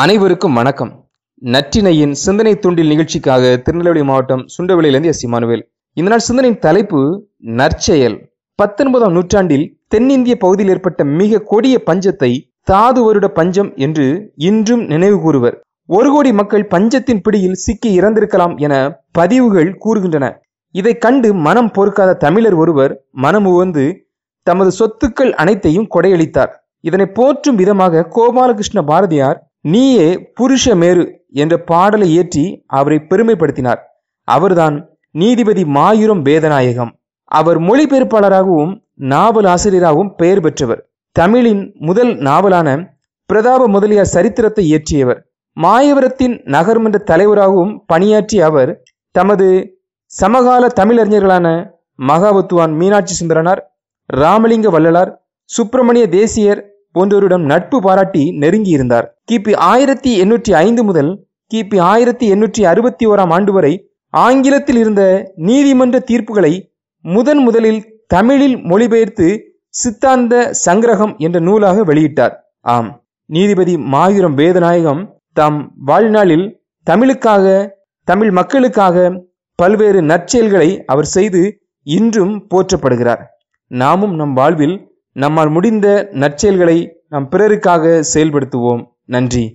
அனைவருக்கும் வணக்கம். நற்றினையின் சிந்தனை தூண்டில் நிகழ்ச்சிக்காக திருநெல்வேலி மாவட்டம் சுண்டவெளியிலிருந்து எஸ். இமானுவேல். இந்த நாள் சிந்தனையின் தலைப்பு நற்செயல். பத்தொன்பதாம் நூற்றாண்டில் தென்னிந்திய பகுதியில் ஏற்பட்ட மிக கொடிய பஞ்சத்தை தாது வருட பஞ்சம் என்று இன்றும் நினைவு கூறுவர். ஒரு கோடி மக்கள் பஞ்சத்தின் பிடியில் சிக்கி இறந்திருக்கலாம் என பதிவுகள் கூறுகின்றன. இதை கண்டு மனம் பொறுக்காத தமிழர் ஒருவர் மனம் உவந்து தமது சொத்துக்கள் அனைத்தையும் கொடையளித்தார். இதனை போற்றும் விதமாக கோபாலகிருஷ்ண பாரதியார் நீயே புருஷ மேரு என்ற பாடலை இயற்றி அவரை பெருமைப்படுத்தினார். அவர்தான் நீதிபதி மாயூரம் வேதநாயகம். அவர் மொழிபெயர்ப்பாளராகவும் நாவல் ஆசிரியராகவும் பெயர் பெற்றவர். தமிழின் முதல் நாவலான பிரதாப முதலியார் சரித்திரத்தை இயற்றியவர். மாயவரத்தின் நகர்மன்ற தலைவராகவும் பணியாற்றிய அவர் தமது சமகால தமிழறிஞர்களான மகாபத்துவான் மீனாட்சி சுந்தரனார் ராமலிங்க வள்ளலார் சுப்பிரமணிய தேசியர் போன்றோரிடம் நட்பு பாராட்டி நெருங்கியிருந்தார் கிபி ஆயிரத்தி எண்ணூற்றி ஐந்து முதல் கிபி ஆயிரத்தி எண்ணூற்றி அறுபத்தி ஓராம் ஆண்டு வரை ஆங்கிலத்தில் இருந்த நீதிமன்ற தீர்ப்புகளை முதன் முதலில் தமிழில் மொழிபெயர்த்து சித்தாந்த சங்கிரகம் என்ற நூலாக வெளியிட்டார். ஆம். நீதிபதி மாயூரம் வேதநாயகம் தாம் வாழ்நாளில் தமிழுக்காக தமிழ் மக்களுக்காக பல்வேறு நற்செயல்களை அவர் செய்து இன்றும் போற்றப்படுகிறார். நாமும் நம் வாழ்வில் நம்மால் முடிந்த நற்செயல்களை நாம் பிறருக்காக செயல்படுத்துவோம். நன்றி.